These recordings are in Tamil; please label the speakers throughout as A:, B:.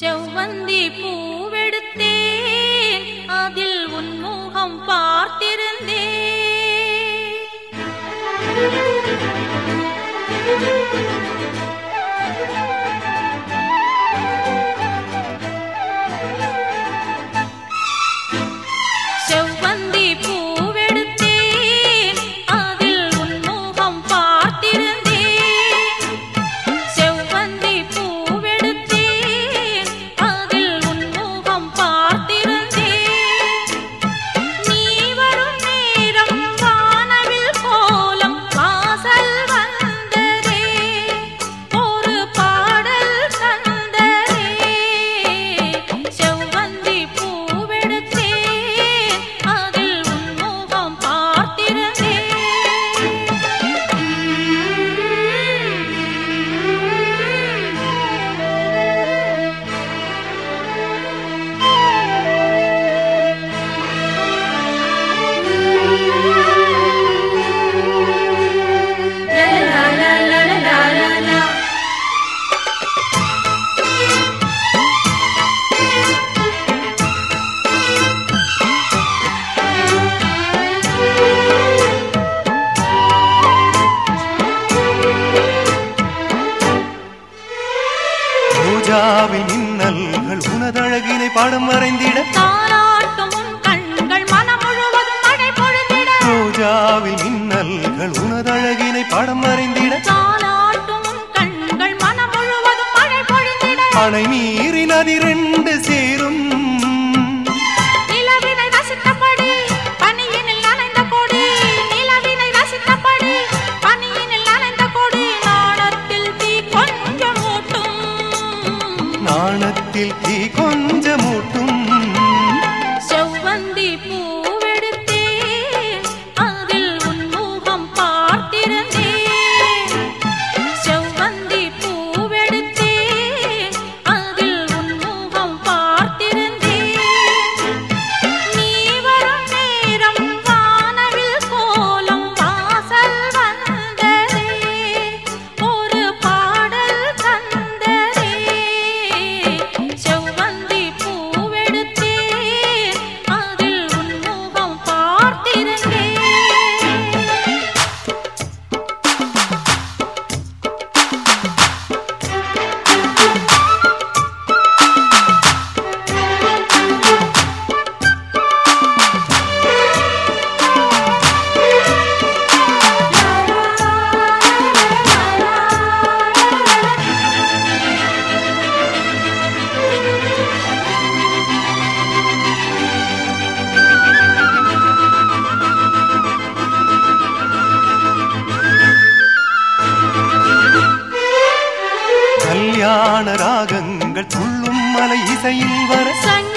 A: செவ்வந்தி பூவெடுத்தேன். அதில் உன்முகம் பார்த்திருந்தேன்.
B: நிலாவின் இன்னல்கள் உனதழகினை பாடம் வரைந்திட. ரோஜாவின் இன்னல்கள் உனதழகினை பாடம் வரைந்திட. அணை
A: மீறி நதி
B: ரெண்டு ராகங்கள் துள்ளும் மலை இசையில் வர சங்க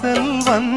B: செல்வன்